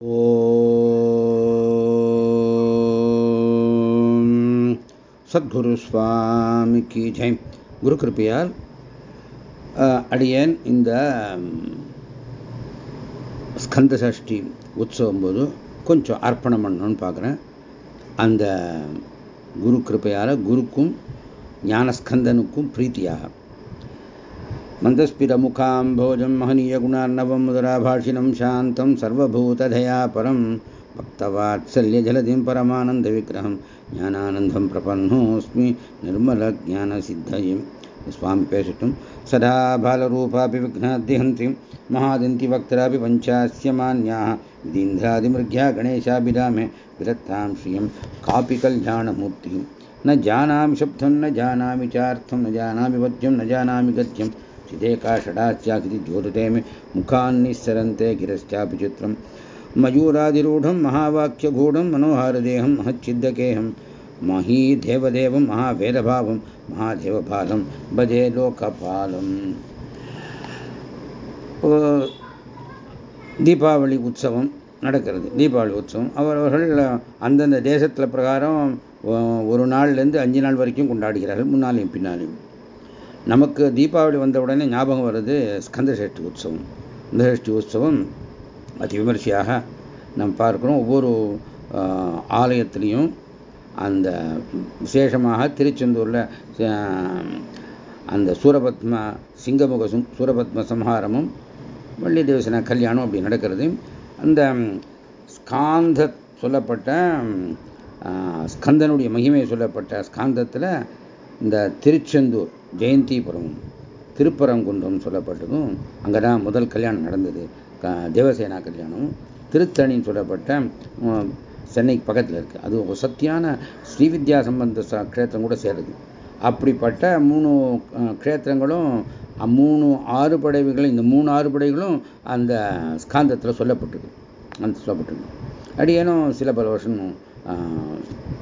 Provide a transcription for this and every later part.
ஓம். சத்குரு சுவாமிக்கு ஜெயம் குரு கிருப்பையால் அடியேன் இந்த ஸ்கந்த சஷ்டி உற்சவம் போது கொஞ்சம் அர்ப்பணம் பண்ணணும்னு பார்க்குறேன் அந்த குரு கிருப்பையால் குருக்கும் ஞானஸ்கந்தனுக்கும் பிரீத்தியாக. मन्दस्फिरमुखाम्भोजं महनीयगुणार्णवं मुदराभाषिणं शान्तं सर्वभूतधया परं भक्तवात्सल्यजलधिं परमानन्दविग्रहं ज्ञानानन्दं प्रपन्नोऽस्मि निर्मलज्ञानसिद्धयिं स्वामि पेषितुं सदा बालरूपापि विघ्नाद्यहन्तीं महादन्ति वक्त्रापि पञ्चास्य मान्याः विदीन्द्रादिमृग्या गणेशाभिरामे विरत्तां श्रियं कापि कल्याणमूर्तिः न जानामि शब्दं न जानामि चार्थं न जानामि वद्यं न जानामि गद्यं चिदेका षडास्याकृति ज्योतिते मे मुखान्निस्सरन्ते गिरश्चापि चित्रं मयूरादिरूढं महावाक्यगूढं मनोहारदेहं महच्चिद्दकेहं महीदेवदेवं महावेदभावं महादेवपालं भजे लोकपालम् தீபாவளி உற்சவம் நடக்கிறது தீபாவளி உற்சவம் அவரவர்கள் அந்தந்த தேசத்தில் பிரகாரம் ஒரு நாள்லேருந்து அஞ்சு நாள் வரைக்கும் கொண்டாடுகிறார்கள் முன்னாலையும் பின்னாலையும் நமக்கு தீபாவளி வந்த உடனே ஞாபகம் வருது ஸ்கந்த சஷ்டி உற்சவம். ஸ்கந்தசஷ்டி உற்சவம் அதி விமர்சையாக நாம் பார்க்குறோம். ஒவ்வொரு ஆலயத்திலையும் அந்த விசேஷமாக திருச்செந்தூரில் அந்த சூரபத்ம சிங்கமுக சூரபத்ம சம்ஹாரமும் வள்ளி தேவசன கல்யாணம் அப்படி நடக்கிறது. அந்த ஸ்காந்த சொல்லப்பட்ட ஸ்கந்தனுடைய மகிமை சொல்லப்பட்ட ஸ்காந்தத்தில் இந்த திருச்செந்தூர் ஜெயந்திபுரம் திருப்பரங்குன்றம் சொல்லப்பட்டதும் அங்கே தான் முதல் கல்யாணம் நடந்தது. தேவசேனா கல்யாணம். திருத்தணின்னு சொல்லப்பட்ட சென்னைக்கு பக்கத்தில் இருக்குது அது ஒரு சத்தியான ஸ்ரீவித்யா சம்பந்த க்ஷேத்திரம் கூட சேருது. அப்படிப்பட்ட மூணு க்ஷேத்திரங்களும் மூணு ஆறு படைவுகளும் இந்த மூணு ஆறு படைகளும் அந்த ஸ்காந்தத்தில் சொல்லப்பட்டிருக்கு அந்த சொல்லப்பட்டிருக்கு அடியேனும் சில பல வருஷம்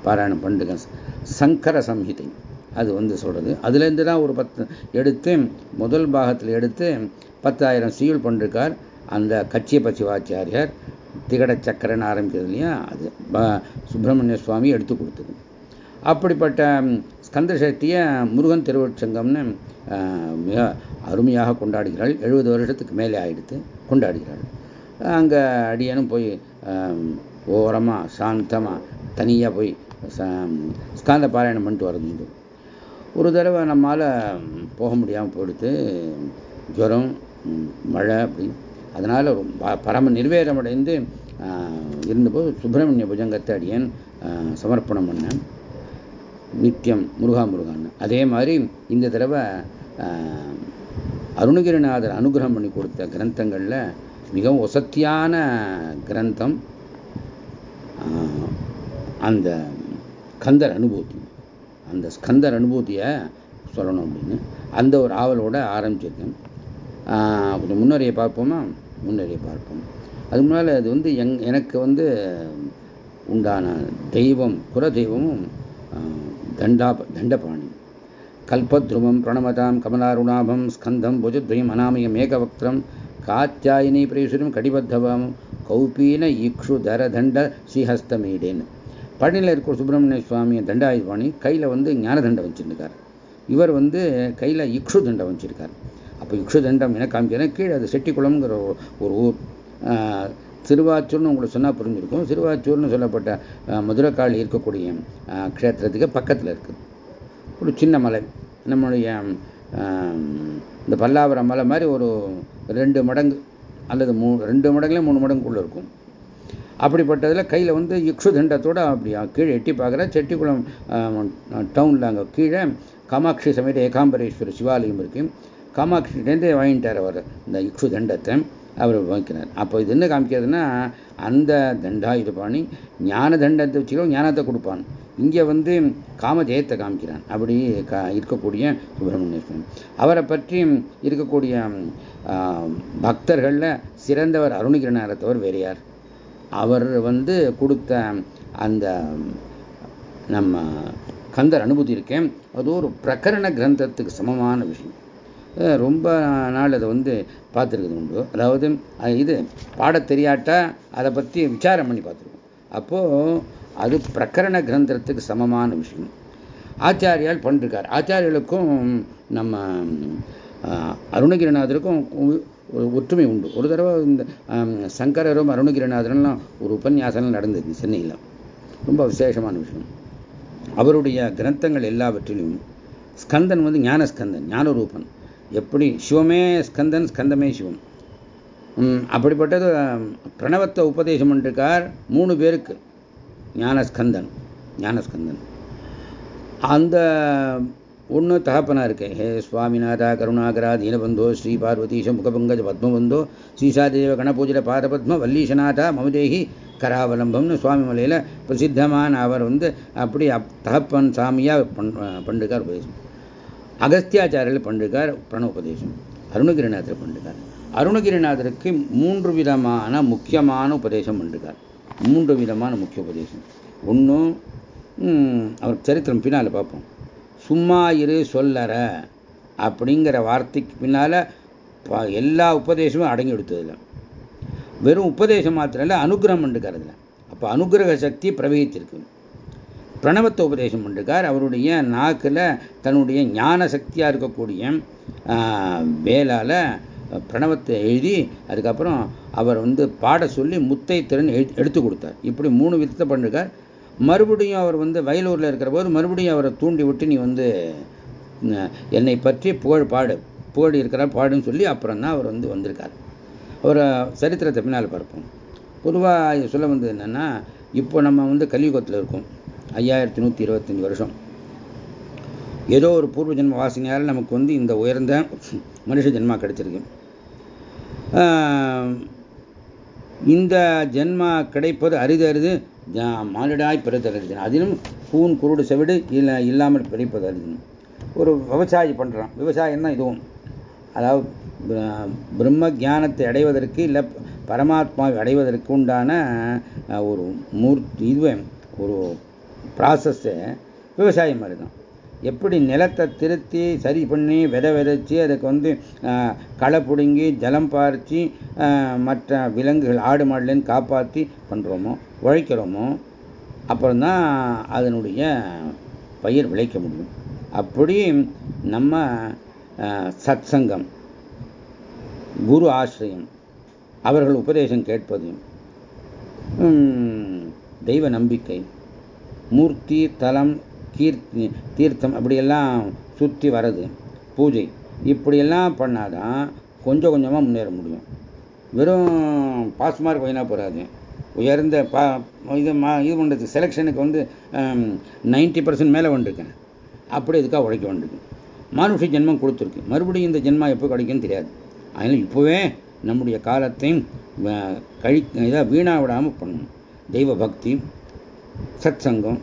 பாராயணம் பண்ணுங்க சங்கர சம்ஹிதை. அது வந்து சொல்கிறது அதுலேருந்து தான் ஒரு பத்து எடுத்து முதல் பாகத்தில் எடுத்து பத்தாயிரம் சீல் பண்ணிருக்கார். அந்த கச்சியப்ப சிவாச்சாரியார் திகட சக்கரன் ஆரம்பிக்கிறது இல்லையா? அது சுப்பிரமணிய சுவாமி எடுத்து கொடுத்தது. அப்படிப்பட்ட ஸ்கந்த சக்தியை முருகன் திருவச்சங்கம்னு மிக அருமையாக கொண்டாடுகிறாள். எழுபது வருஷத்துக்கு மேலே ஆகிடுத்து கொண்டாடுகிறாள். அங்கே அடியனும் போய் ஓரமாக சாந்தமாக தனியாக போய் ஸ்காந்த பாராயணம் பண்ணிட்டு வரது ஒரு தடவை நம்மால் போக முடியாமல் போயிடுத்து ஜுரம் மழை அப்படி. அதனால் பரம நிர்வேதமடைந்து இருந்தபோது சுப்பிரமணிய புஜங்கத்தை அடியன் சமர்ப்பணம் பண்ணேன். நித்தியம் முருகா முருகான்னு. அதே மாதிரி இந்த தடவை அருணகிரிநாதர் அனுகிரகம் பண்ணி கொடுத்த கிரந்தங்களில் மிகவும் ஒசத்தியான கிரந்தம் அந்த கந்தர் அனுபூதி. அந்த ஸ்கந்தர் அனுபூதியை சொல்லணும் அப்படின்னு. அந்த ஒரு ஆவலோட ஆரம்பிச்சிருக்கேன். கொஞ்சம் முன்னரையை பார்ப்போமா? முன்னரையை பார்ப்போம். அது முன்னால் அது வந்து எங் எனக்கு வந்து உண்டான தெய்வம் குல தெய்வமும் தண்டா தண்டபாணி. கல்பத்ருவம் பிரணமதாம் கமலாருணாபம் ஸ்கந்தம் புஜத்வயம் அனாமயம் ஏகவக்திரம் காத்தியாயினி பிரேசுரம் கடிபத்தவம் கௌபீன இக்ஷு தரதண்ட தண்ட பழனியில் இருக்கிற சுப்பிரமணிய சுவாமி தண்டாயுதபாணி கையில் வந்து ஞான தண்டம் வச்சுருக்கார் இவர் வந்து கையில் இக்ஷு தண்டம் வச்சுருக்கார். அப்போ இக்ஷு தண்டம் என காமிக்கிறேன் கீழே அது செட்டிக்குளம்ங்கிற ஒரு ஊர். சிறுவாச்சூர்னு உங்களுக்கு சொன்னால் புரிஞ்சிருக்கும். சிறுவாச்சூர்னு சொல்லப்பட்ட மதுரக்காளி இருக்கக்கூடிய க்ஷேத்திரத்துக்கு பக்கத்தில் இருக்குது ஒரு சின்ன மலை. நம்மளுடைய இந்த பல்லாவரம் மலை மாதிரி ஒரு ரெண்டு மடங்கு அல்லது மூ ரெண்டு மடங்குலேயும் மூணு மடங்குக்குள்ளே இருக்கும். அப்படிப்பட்டதில் கையில் வந்து இக்ஷு தண்டத்தோடு அப்படி கீழே எட்டி பார்க்குற செட்டிக்குளம் டவுனில் அங்கே கீழே காமாட்சி சமேத ஏகாம்பரேஸ்வரர் சிவாலயம் இருக்கு. காமாட்சியிலேருந்து வாங்கிட்டார் அவர் இந்த இக்ஷு தண்டத்தை அவர் வாங்கிக்கிறார். அப்போ இது என்ன காமிக்கிறதுன்னா அந்த தண்டாயுதபாணி ஞான தண்டத்தை வச்சுக்கோ ஞானத்தை கொடுப்பான். இங்கே வந்து காமஜெயத்தை காமிக்கிறான். அப்படி க இருக்கக்கூடிய சுப்பிரமணிய அவரை பற்றி இருக்கக்கூடிய பக்தர்களில் சிறந்தவர் அருணகிரிநாதத்தவர் வேறு யார்? அவர் வந்து கொடுத்த அந்த நம்ம கந்தர் அனுபூதி இருக்கேன் அது ஒரு பிரகரண கிரந்தத்துக்கு சமமான விஷயம். ரொம்ப நாள் அதை வந்து பார்த்துருக்குது உண்டு. அதாவது இது பாட தெரியாட்டா அதை பற்றி விசாரம் பண்ணி பார்த்துருக்கோம். அப்போது அது பிரகரண கிரந்தத்துக்கு சமமான விஷயம். ஆச்சாரியால் பண்ணிருக்கார். ஆச்சாரியர்களுக்கும் நம்ம அருணகிரிநாதருக்கும் ஒற்றுமை உண்டு. ஒரு தடவை இந்த சங்கரரும் அருணகிரிநாதரெல்லாம் ஒரு உபன்யாசனம் நடந்தது சென்னையில். ரொம்ப விசேஷமான விஷயம். அவருடைய கிரந்தங்கள் எல்லாவற்றிலும் ஸ்கந்தன் வந்து ஞானஸ்கந்தன் ஞானரூபன். எப்படி? சிவமே ஸ்கந்தன் ஸ்கந்தமே சிவம். அப்படிப்பட்டது பிரணவத்தை உபதேசம் பண்ணிருக்கார் மூணு பேருக்கு. ஞானஸ்கந்தன் ஞானஸ்கந்தன். அந்த ஒன்று தகப்பனாக இருக்கேன் ஹே சுவாமிநாதா கருணாகரா தீனபந்தோ ஸ்ரீ பார்வதீஷ முகபங்கஜ பத்மபந்தோ ஸ்ரீசாதேவ கணபூஜிட பாதபத்ம வல்லீஷநாதா மமதேகி கராவலம்பம்னு சுவாமி மலையில் பிரசித்தமான அவர் வந்து அப்படி தகப்பன் சாமியாக பண் பண்ணிருக்கார் உபதேசம். அகஸ்தியாச்சாரியில் பண்ணிருக்கார் பிரண உபதேசம் அருணகிரிநாதர் பண்ணிருக்கார் அருணகிரிநாதருக்கு மூன்று விதமான முக்கியமான உபதேசம் பண்ணிருக்கார் மூன்று விதமான முக்கிய உபதேசம். ஒன்றும் அவர் சரித்திரம் பின்னால் பார்ப்போம். சும்மா இரு சொல்லற அப்படிங்கிற வார்த்தைக்கு பின்னால் எல்லா உபதேசமும் அடங்கி எடுத்ததில்ல வெறும் உபதேசம் மாத்திரம் இல்லை அனுகிரகம் பண்ணிருக்காருல அப்போ அனுகிரக சக்தி பிரவகித்திருக்கு. பிரணவத்தை உபதேசம் பண்ணிருக்கார். அவருடைய நாக்கில் தன்னுடைய ஞான சக்தியாக இருக்கக்கூடிய வேலால் பிரணவத்தை எழுதி அதுக்கப்புறம் அவர் வந்து பாட சொல்லி முத்தை திறன் எடுத்து கொடுத்தார். இப்படி மூணு விதத்தை பண்ணிருக்கார். மறுபடியும் அவர் வந்து வயலூரில் இருக்கிற போது மறுபடியும் அவரை தூண்டி விட்டு நீ வந்து என்னை பற்றி புகழ் பாடு. புகழ் இருக்கிறார் பாடுன்னு சொல்லி அப்புறம் தான் அவர் வந்து வந்திருக்கார். ஒரு சரித்திரத்தை பின்னால் பார்ப்போம். பொதுவாக சொல்ல வந்தது என்னென்னா இப்போ நம்ம வந்து கலியுகத்தில் இருக்கோம். ஐயாயிரத்தி நூற்றி இருபத்தஞ்சி வருஷம். ஏதோ ஒரு பூர்வ ஜென்ம வாசனையால் நமக்கு வந்து இந்த உயர்ந்த மனுஷ ஜென்மா கிடைச்சிருக்கு. இந்த ஜென்மா கிடைப்பது அரிது அரிது மானிடாய் பிறத்தறிது அதிலும் பூன் குருடு செவிடு இல்லை இல்லாமல் பிறப்பது ஒரு விவசாயி பண்ணுறான் விவசாயம் தான் இதுவும்? அதாவது பிரம்ம ஜானத்தை அடைவதற்கு இல்லை பரமாத்மாவை அடைவதற்கு உண்டான ஒரு மூர்த்தி இதுவே ஒரு ப்ராசஸ்ஸு விவசாயம் மாதிரி தான் எப்படி நிலத்தை திருத்தி சரி பண்ணி விதை விதைச்சி அதுக்கு வந்து களை பிடுங்கி ஜலம் பார்த்து மற்ற விலங்குகள் ஆடு மாடுலேருந்து காப்பாற்றி பண்ணுறோமோ உழைக்கிறோமோ அப்புறம்தான் அதனுடைய பயிர் விளைக்க முடியும். அப்படி நம்ம சத் சங்கம் குரு ஆசிரியம் அவர்கள் உபதேசம் கேட்பது தெய்வ நம்பிக்கை மூர்த்தி தலம் கீர்த்தி தீர்த்தம் அப்படியெல்லாம் சுற்றி வர்றது பூஜை இப்படியெல்லாம் பண்ணாதான் கொஞ்சம் கொஞ்சமாக முன்னேற முடியும். வெறும் பாஸ் மார்க் போயினா போகாது உயர்ந்த பா இது மா இது பண்ணுறது செலெக்ஷனுக்கு வந்து நைன்டி பர்சன்ட் மேலே வந்துருக்கேன். அப்படி இதுக்காக உழைக்க வந்துருக்கேன்? மனுஷ ஜென்மம் கொடுத்துருக்கு. மறுபடியும் இந்த ஜென்மா எப்போ கிடைக்கும்னு தெரியாது. அதனால் இப்போவே நம்முடைய காலத்தையும் கழி இதாக வீணா விடாமல் பண்ணணும். தெய்வ பக்தி சத் சங்கம்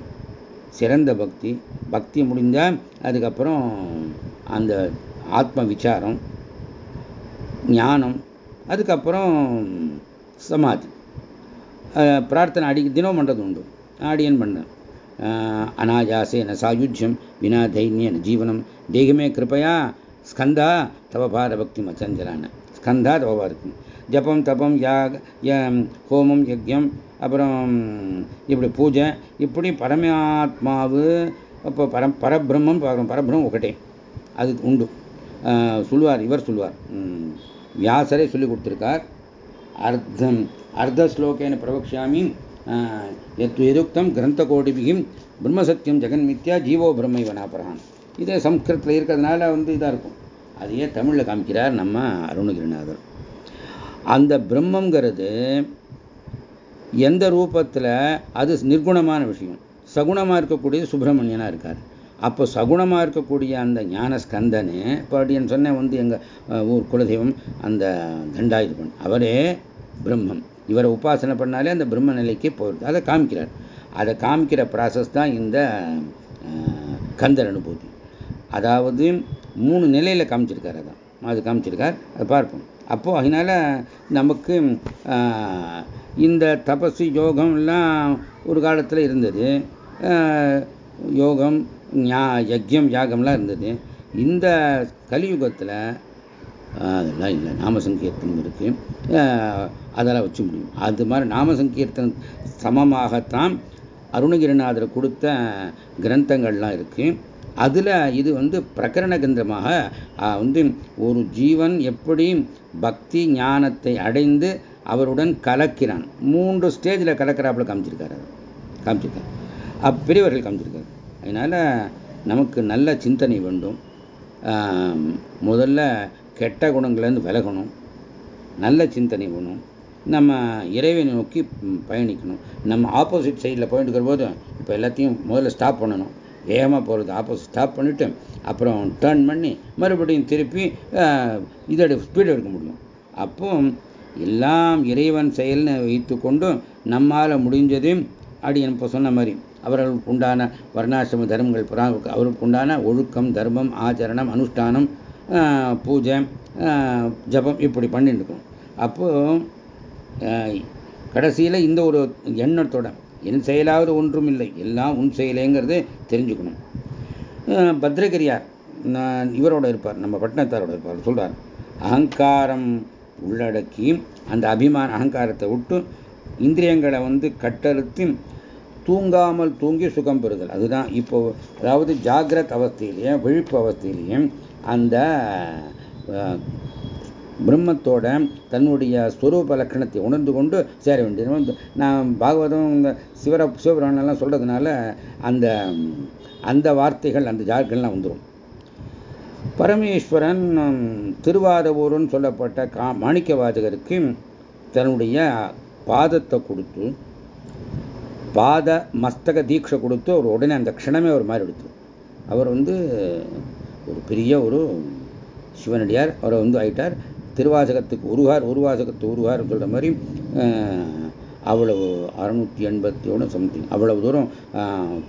சிறந்த பக்தி பக்தி முடிந்தால் அதுக்கப்புறம் அந்த ஆத்ம விசாரம் ஞானம் அதுக்கப்புறம் சமாதி. பிரார்த்தனை அடி தினம் பண்ணுறது உண்டு ஆடியன் பண்ணேன் அநாயாசேன சாயுஜ்யம் வினா தைரியன ஜீவனம் தெய்வமே கிருப்பையா ஸ்கந்தா தவபார பக்தி மச்சஞ்சலான ஸ்கந்தா தவபாக ஜபம் தபம் யாக ஹோமம் யஜ்யம் அப்புறம் இப்படி பூஜை இப்படி பரமாத்மாவு அப்போ பரம் பரபிரம்மம் பார்க்குறோம் பரபிரம்மம் ஒக்கட்டே அது உண்டு சொல்லுவார் இவர் சொல்லுவார் வியாசரே சொல்லி கொடுத்துருக்கார் அர்த்தம் அர்த்த ஸ்லோகேன பிரவக்ஷாமி எதுக்தம் கிரந்த கோடிபியும் பிரம்மசத்தியம் ஜெகன்மித்யா ஜீவோ பிரம்மை வனாபரான் இதே சம்ஸ்கிருத்தில் இருக்கிறதுனால வந்து இதாக இருக்கும். அதையே தமிழில் காமிக்கிறார் நம்ம அருணகிரிநாதர். அந்த பிரம்மங்கிறது எந்த ரூபத்தில் அது நிர்குணமான விஷயம். சகுணமாக இருக்கக்கூடியது சுப்பிரமணியனாக இருக்கார். அப்போ சகுணமாக இருக்கக்கூடிய அந்த ஞான ஸ்கந்தனு இப்போ அப்படின்னு சொன்னேன் வந்து எங்கள் ஊர் குலதெய்வம் அந்த தண்டாயுதபன் அவரே பிரம்மம். இவரை உபாசனை பண்ணாலே அந்த பிரம்ம நிலைக்கு போயிடுது அதை காமிக்கிறார். அதை காமிக்கிற ப்ராசஸ் தான் இந்த கந்தர் அனுபூதி. அதாவது மூணு நிலையில் காமிச்சிருக்கார் அதான். அது காமிச்சிருக்கார். அதை பார்ப்போம். அப்போது அதனால் நமக்கு இந்த தபசு யோகம் எல்லாம் ஒரு காலத்தில் இருந்தது. யோகம் ஞா யஜ்யம் யாகம்லாம் இருந்தது. இந்த கலியுகத்தில் அதெல்லாம் இல்லை. நாம சங்கீர்த்தனம் அதெல்லாம் வச்சு முடியும். அது மாதிரி நாம சங்கீர்த்தனம் சமமாகத்தான் அருணகிரிநாதர் கொடுத்த கிரந்தங்கள்லாம் இருக்குது அதில் இது வந்து பிரகரண கிரந்தமாக வந்து ஒரு ஜீவன் எப்படி பக்தி ஞானத்தை அடைந்து அவருடன் கலக்கிறான். மூன்று ஸ்டேஜில் கலக்கிறாப்புல காமிச்சிருக்காரு காமிச்சிருக்காரு. பெரியவர்கள் காமிச்சிருக்காரு. அதனால் நமக்கு நல்ல சிந்தனை வேண்டும். முதல்ல கெட்ட குணங்கள்லேருந்து விலகணும். நல்ல சிந்தனை வேணும். நம்ம இறைவனை நோக்கி பயணிக்கணும். நம்ம ஆப்போசிட் சைடில் போயிட்டு இருக்கிற போது இப்போ எல்லாத்தையும் முதல்ல ஸ்டாப் பண்ணணும். வேகமாக போகிறது ஆப்போசிட் ஸ்டாப் பண்ணிவிட்டு அப்புறம் டேர்ன் பண்ணி மறுபடியும் திருப்பி இதை ஸ்பீடு எடுக்க முடியும். அப்போ எல்லாம் இறைவன் செயல்னு வைத்து கொண்டும் நம்மால் முடிஞ்சதையும் அப்படி இப்போ சொன்ன மாதிரி அவர்களுக்கு உண்டான வர்ணாசிரம தர்மங்கள் புறா அவருக்கு உண்டான ஒழுக்கம் தர்மம் ஆச்சரணம் அனுஷ்டானம் பூஜை ஜபம் இப்படி பண்ணிட்டு இருக்கணும் அப்போது கடைசியில் இந்த ஒரு எண்ணத்தோட என் செயலாவது ஒன்றும் இல்லை எல்லாம் உன் செயலேங்கிறது தெரிஞ்சுக்கணும். பத்ரகிரியார் இவரோட இருப்பார் நம்ம பட்டினத்தாரோட இருப்பார் சொல்கிறார் அகங்காரம் உள்ளடக்கி அந்த அபிமான அகங்காரத்தை விட்டு இந்திரியங்களை வந்து கட்டறுத்து தூங்காமல் தூங்கி சுகம் பெறுதல். அதுதான் இப்போ அதாவது ஜாகிரத் அவஸ்தையிலையும் விழிப்பு அவஸ்தையிலையும் அந்த பிரம்மத்தோட தன்னுடைய ஸ்வரூப லட்சணத்தை உணர்ந்து கொண்டு சேர வேண்டியது. நான் பாகவதம் இந்த சிவர சிவபுராணெல்லாம் சொல்கிறதுனால அந்த அந்த வார்த்தைகள் அந்த ஜார்கள்லாம் வந்துடும் பரமேஸ்வரன் திருவாதவூருன்னு சொல்லப்பட்ட கா மாணிக்க வாஜகருக்கு தன்னுடைய பாதத்தை கொடுத்து பாத மஸ்தக தீட்சை கொடுத்து அவர் உடனே அந்த க்ஷணமே ஒரு மாதிரி எடுத்து அவர் வந்து ஒரு பெரிய ஒரு சிவனடியார். அவரை வந்து ஆயிட்டார். திருவாசகத்துக்கு உருவார் உருவாசகத்து உருவார்னு சொல்கிற மாதிரி அவ்வளவு அறுநூற்றி எண்பத்தி ஒன்று சம்திங் அவ்வளவு தூரம்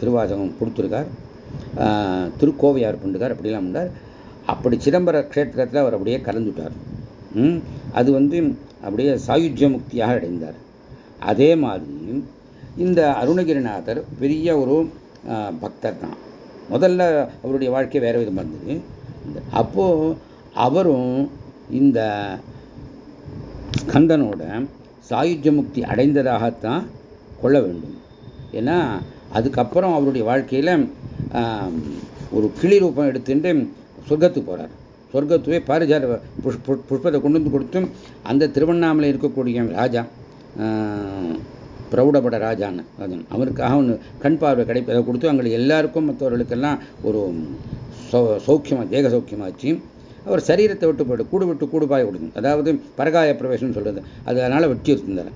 திருவாசகம் கொடுத்துருக்கார். திருக்கோவையார் பண்ணிருக்கார் அப்படிலாம் பண்ணார் அப்படி சிதம்பர க்ஷேத்திரத்தில் அவர் அப்படியே கலந்துட்டார் அது வந்து அப்படியே சாயுஜ்ய முக்தியாக அடைந்தார். அதே மாதிரி இந்த அருணகிரிநாதர் பெரிய ஒரு பக்தர் தான். முதல்ல அவருடைய வாழ்க்கை வேறு விதமாக இருந்தது. அப்போது அவரும் இந்த ஸ்கந்தனோட சாயுஜ முக்தி அடைந்ததாகத்தான் கொள்ள வேண்டும். ஏன்னா அதுக்கப்புறம் அவருடைய வாழ்க்கையில் ஒரு கிளி ரூபம் எடுத்துட்டு சொர்க்கத்துக்கு போகிறார் சொர்க்கத்துவே பாரிஜார் புஷ்பத்தை கொண்டு வந்து கொடுத்தும் அந்த திருவண்ணாமலை இருக்கக்கூடிய ராஜா பிரௌடபட ராஜான்னு ராஜன். அவருக்காக ஒன்று கண் பார்வை கிடைப்பதை கொடுத்து அவங்களுக்கு எல்லாருக்கும் மற்றவர்களுக்கெல்லாம் ஒரு சௌக்கியமாக தேக சௌக்கியமாச்சு அவர் சரீரத்தை விட்டு போய்ட்டு கூடு விட்டு கூடுபாய் கொடுக்கும். அதாவது பரகாய பிரவேசம்னு சொல்கிறது அது அதனால் வெட்டி இருந்தார்.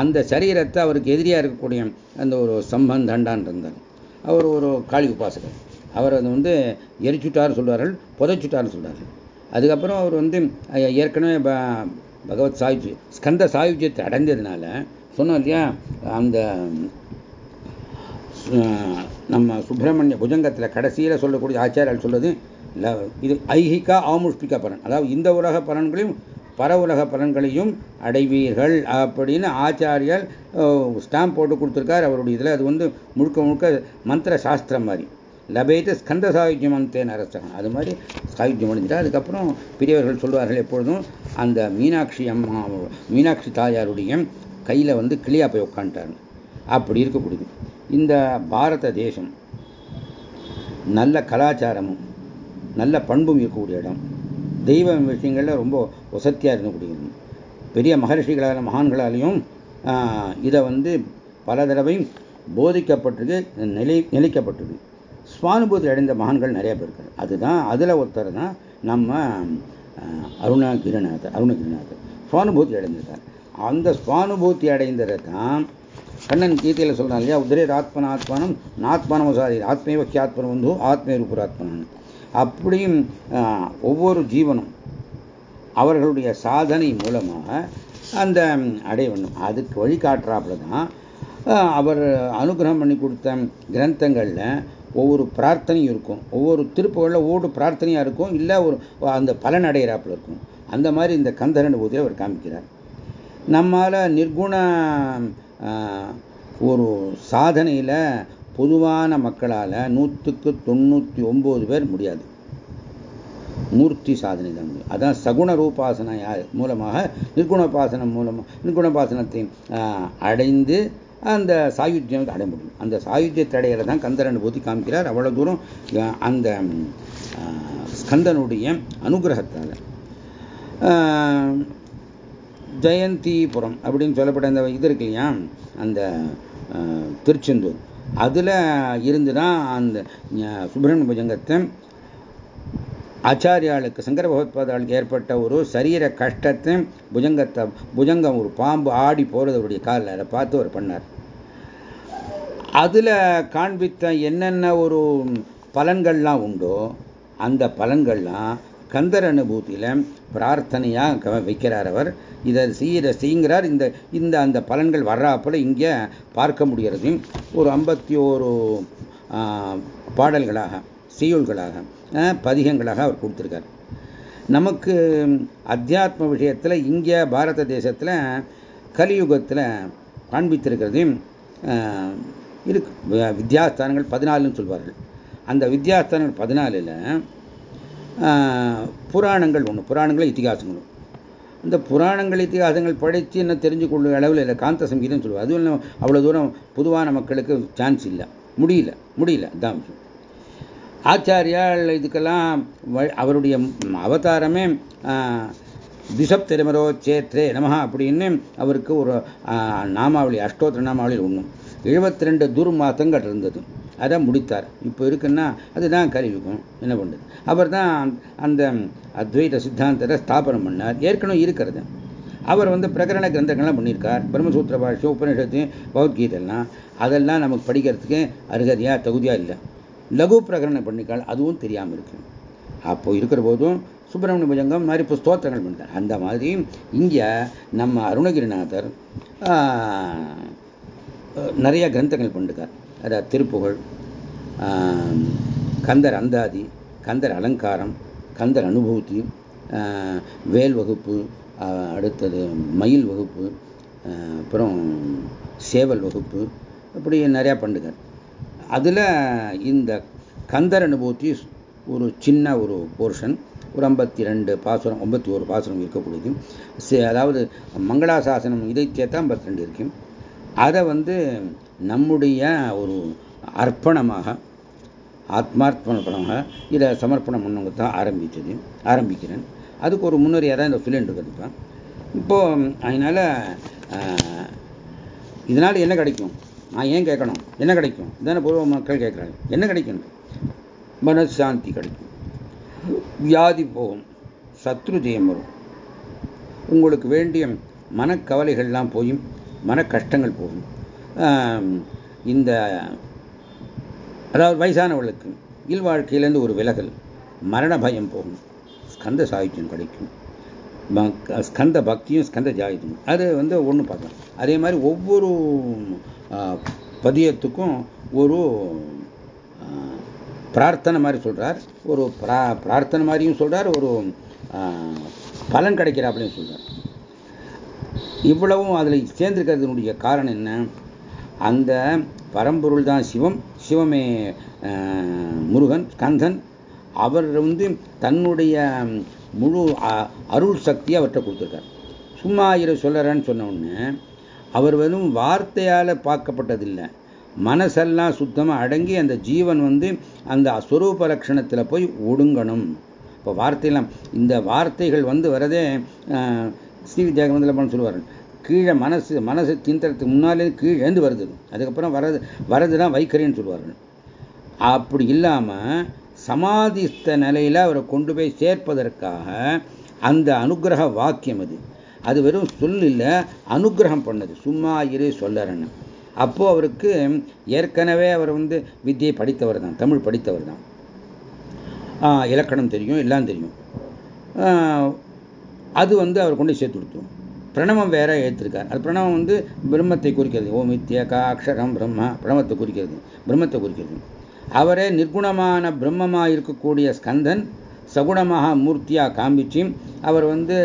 அந்த சரீரத்தை அவருக்கு எதிரியாக இருக்கக்கூடிய அந்த ஒரு சம்பந்தண்டான் இருந்தார். அவர் ஒரு காளி உபாசகர். அவர் அதை வந்து எரிச்சுட்டார்னு சொல்வார்கள் புதைச்சுட்டார்னு சொல்கிறார்கள் அதுக்கப்புறம் அவர் வந்து ஏற்கனவே பகவத் சாயுஜ் ஸ்கந்த சாயுஜ்யத்தை அடைஞ்சதுனால சொன்னோம் இல்லையா அந்த நம்ம சுப்பிரமணிய புஜங்கத்தில் கடைசியில் சொல்லக்கூடிய ஆச்சாரியால் சொல்வது இது ஐகிகா ஆமுஷ்பிகா பலன். அதாவது இந்த உலக பலன்களையும் பர உலக பலன்களையும் அடைவீர்கள் அப்படின்னு ஆச்சாரியால் ஸ்டாம்ப் போட்டு கொடுத்துருக்கார். அவருடைய இதில் அது வந்து முழுக்க முழுக்க மந்திர சாஸ்திரம் மாதிரி. லபேத்து ஸ்கந்த சாயுஜ்யம் அந்தேன் அரசகன் அது மாதிரி சாயுஜ்யம் அடைஞ்சிட்டா அதுக்கப்புறம் பெரியவர்கள் சொல்வார்கள் எப்பொழுதும் அந்த மீனாட்சி அம்மா மீனாட்சி தாயாருடைய கையில் வந்து கிளியாக போய் உட்காந்துட்டாரு அப்படி இருக்கக்கூடியது இந்த பாரத தேசம் நல்ல கலாச்சாரமும் நல்ல பண்பும் இருக்கக்கூடிய இடம். தெய்வ விஷயங்களில் ரொம்ப வசத்தியாக இருக்கக்கூடியது பெரிய மகர்ஷிகளால் மகான்களாலையும் இதை வந்து பல தடவையும் போதிக்கப்பட்டிருக்கு நிலை நிலைக்கப்பட்டிருக்கு. சுவானுபூதி அடைந்த மகான்கள் நிறைய பேர் இருக்காரு அதுதான் அதில் ஒருத்தர் தான் நம்ம அருணகிரிநாதர் அருணகிரிநாதர். சுவானுபூதி அடைந்திருக்கார் அந்த சுவானுபூத்தி அடைந்ததை தான் கண்ணன் கீதையில் சொல்கிறான் இல்லையா? உதிரே ஆத்மன ஆத்மானம் நாத்மானமசாரி ஆத்மேவ கியாத்மன வந்து ஆத்மே ரூபராத்மனன் அப்படியும் ஒவ்வொரு ஜீவனும் அவர்களுடைய சாதனை மூலமாக அந்த அடைய வேண்டும் அதுக்கு வழிகாட்டுறாப்புல தான் அவர் அனுகிரகம் பண்ணி கொடுத்த கிரந்தங்களில் ஒவ்வொரு பிரார்த்தனையும் இருக்கும். ஒவ்வொரு திருப்புகளில் ஒவ்வொரு பிரார்த்தனையாக இருக்கும். இல்லை ஒரு அந்த பலன் அடைகிறாப்புல இருக்கும். அந்த மாதிரி இந்த கந்தரன் போதில் அவர் காமிக்கிறார். நம்மால் நிர்குண ஒரு சாதனையில் பொதுவான மக்களால் நூற்றுக்கு தொண்ணூற்றி ஒம்பது பேர் முடியாது. மூர்த்தி சாதனை தான் முடியும். அதான் சகுண ரூபாசன மூலமாக நிர்குணோபாசனம் மூலமாக நிர்குணோபாசனத்தை அடைந்து அந்த சாயுஜ்யம் அடைய முடியும். அந்த சாயுஜ்யத்தை அடையில தான் கந்தர் அனுபூதி காமிக்கிறார். அவ்வளோ தூரம் அந்த ஸ்கந்தனுடைய அனுகிரகத்தால். ஜெயந்திபுரம் அப்படின்னு சொல்லப்பட்ட அந்த இது இருக்கு இல்லையா? அந்த திருச்செந்தூர். அதில் இருந்து தான் அந்த சுப்பிரமணிய புஜங்கத்தை ஆச்சாரியாளுக்கு சங்கர பகவத்பாதாளுக்கு ஏற்பட்ட ஒரு சரீர கஷ்டத்தை புஜங்கத்தை புஜங்கம் ஒரு பாம்பு ஆடி போகிறதுடைய காலில் அதை பார்த்து அவர் பண்ணார். அதில் காண்பித்த என்னென்ன ஒரு பலன்கள்லாம் உண்டோ அந்த பலன்கள்லாம் கந்தர் அனுபூதியில் பிரார்த்தனையாக வைக்கிறார் அவர். இதை செய்ய செய்கிறார் இந்த இந்த அந்த பலன்கள் வர்றாப்புல இங்கே பார்க்க முடிகிறது. ஒரு ஐம்பத்தி ஓரு பாடல்களாக செய்யுள்களாக பதிகங்களாக அவர் கொடுத்துருக்கார். நமக்கு அத்தியாத்ம விஷயத்தில் இங்கே பாரத தேசத்தில் கலியுகத்தில் காண்பித்திருக்கிறது இருக்கு. வித்யாஸ்தானங்கள் பதினாலுன்னு சொல்வார்கள். அந்த வித்யாஸ்தானங்கள் பதினாலில் புராணங்கள் ஒன்று புராணங்களும் இத்திகாசங்களும் இந்த புராணங்கள் இத்திகாசங்கள் படித்து என்ன தெரிஞ்சு கொள்ளும் அளவில் இல்லை காந்த சங்கீதம் சொல்லுவோம் அதுவும் அவ்வளோ தூரம் பொதுவான மக்களுக்கு சான்ஸ் இல்லை. முடியல முடியல தான் ஆச்சாரியால் இதுக்கெல்லாம் அவருடைய அவதாரமே பிஷப் திருமரோ சேத்ரே நமஹா அப்படின்னு அவருக்கு ஒரு நாமாவளி அஷ்டோத்திர நாமாவளி ஒன்றும் எழுபத்தி ரெண்டு துர்மாசங்கள் இருந்தது. அதை முடித்தார். இப்போ இருக்குன்னா அதுதான் கருவிக்கும் என்ன பண்ணுறது? அவர் தான் அந்த அத்வைத சித்தாந்தத்தை ஸ்தாபனம் பண்ணார். ஏற்கனவே இருக்கிறது. அவர் வந்து பிரகரண கிரந்தங்கள்லாம் பண்ணியிருக்கார். பிரம்மசூத்திர பாஷை உபநிஷத்து பகவத்கீதைலாம் அதெல்லாம் நமக்கு படிக்கிறதுக்கு அருகதையாக தகுதியாக இல்லை. லகு பிரகரணம் பண்ணிக்கால் அதுவும் தெரியாமல் இருக்கு. அப்போ இருக்கிற போதும் சுப்பிரமணிய புஜங்கம் மாதிரி இப்போ ஸ்தோத்திரங்கள் பண்ணிட்டார். அந்த மாதிரி இங்கே நம்ம அருணகிரிநாதர் நிறைய கிரந்தங்கள் பண்ணிருக்கார். அதாவது திருப்புகழ் கந்தர் அந்தாதி கந்தர் அலங்காரம் கந்தர் அனுபூதி வேல் வகுப்பு அடுத்தது மயில் வகுப்பு அப்புறம் சேவல் வகுப்பு இப்படி நிறையா பண்ணுறார் அதில் இந்த கந்தர் அனுபூதி ஒரு சின்ன ஒரு போர்ஷன் ஒரு ஐம்பத்தி ரெண்டு பாசுரம் ஐம்பத்தி ஒரு பாசுரம் இருக்கக்கூடியது. அதாவது மங்களாசாசனம் இதை சேர்த்தா ஐம்பத்தி ரெண்டு இருக்கும் அதை வந்து நம்முடைய ஒரு அர்ப்பணமாக ஆத்மார்ப்பணமாக இதை சமர்ப்பணம் பண்ணவங்க தான் ஆரம்பித்தது ஆரம்பிக்கிறேன். அதுக்கு ஒரு முன்னறியாக தான் இந்த சொல்லிட்டு கற்றுப்பேன் இப்போது அதனால் இதனால் என்ன கிடைக்கும்? நான் ஏன் கேட்கணும்? என்ன கிடைக்கும்? இதான பூர்வ மக்கள் கேட்குறாங்க. என்ன கிடைக்கும்? மனசாந்தி கிடைக்கும். வியாதி போகும். சத்ரு ஜெயம் வரும். உங்களுக்கு வேண்டிய மனக்கவலைகள்லாம் போயும் மன கஷ்டங்கள் போகும். இந்த அதாவது வயசானவர்களுக்கு இல்வாழ்க்கையிலேருந்து ஒரு விலகல் மரண பயம் போகும். ஸ்கந்த சாகித்யம் கிடைக்கும் ஸ்கந்த பக்தியும் ஸ்கந்த ஜாகித்யம். அது வந்து ஒன்று பார்க்கலாம். அதே மாதிரி ஒவ்வொரு பதியத்துக்கும் ஒரு பிரார்த்தனை மாதிரி சொல்கிறார் ஒரு பிரா பிரார்த்தனை மாதிரியும் சொல்கிறார் ஒரு பலன் கிடைக்கிறாப்புலையும் சொல்கிறார் இவ்வளவும் அதில் சேர்ந்திருக்கிறதுனுடைய காரணம் என்ன? அந்த பரம்பொருள் தான் சிவம். சிவமே முருகன் ஸ்கந்தன். அவர் வந்து தன்னுடைய முழு அருள் சக்தியை அவர்கிட்ட கொடுத்துருக்கார். சும்மா இரு சொல்லறேன்னு சொன்ன உடனே அவர் வெறும் வார்த்தையால் பார்க்கப்பட்டதில்லை. மனசெல்லாம் சுத்தமாக அடங்கி அந்த ஜீவன் வந்து அந்த ஸ்வரூப லட்சணத்தில் போய் ஒடுங்கணும். இப்போ வார்த்தையெல்லாம் இந்த வார்த்தைகள் வந்து வரதே ஸ்ரீ வித்யாகமந்தில் சொல்லுவார். கீழே மனசு மனசு தின்றதுக்கு முன்னாலே கீழேந்து வருது. அதுக்கப்புறம் வரது வரது தான் வைக்கரின்னு சொல்லுவார்கள் அப்படி இல்லாமல் சமாதிஸ்த நிலையில் அவரை கொண்டு போய் சேர்ப்பதற்காக அந்த அனுகிரக வாக்கியம் அது. அது வெறும் சொல்லில் அனுகிரகம் பண்ணது. சும்மா இரு சொல்லறன்னு. அப்போது அவருக்கு ஏற்கனவே அவர் வந்து வித்தியை படித்தவர் தான் தமிழ் படித்தவர் தான். இலக்கணம் தெரியும் எல்லாம் தெரியும். அது வந்து அவர் கொண்டு சேர்த்து கொடுத்தோம் பிரணவம் வேற ஏற்றிருக்கார் அது பிரணவம் வந்து பிரம்மத்தை குறிக்கிறது. ஓம் வித்யகா அக்ஷரம் பிரம்மா பிரணவத்தை குறிக்கிறது. பிரம்மத்தை குறிக்கிறது. அவரே நிர்குணமான பிரம்மமாக இருக்கக்கூடிய ஸ்கந்தன் சகுணமாக மூர்த்தியாக காமிச்சு அவர் வந்து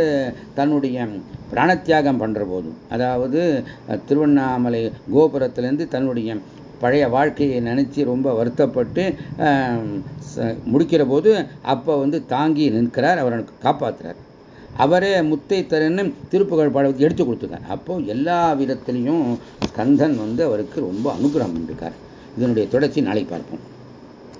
தன்னுடைய பிராணத்தியாகம் பண்ணுற போதும் அதாவது திருவண்ணாமலை கோபுரத்திலேருந்து தன்னுடைய பழைய வாழ்க்கையை நினச்சி ரொம்ப வருத்தப்பட்டு முடிக்கிற போது அப்போ வந்து தாங்கி நிற்கிறார் அவரை காப்பாற்றுறார் அவரே முத்தை தரன்னு திருப்புகழ் பாடத்துக்கு எடுத்து கொடுத்துருக்கார். அப்போ எல்லா விதத்திலையும் ஸ்கந்தன் வந்து அவருக்கு ரொம்ப அனுகிரகம் பண்ணிருக்கார் இதனுடைய தொடர்ச்சி நாளைக்கு பார்ப்போம்.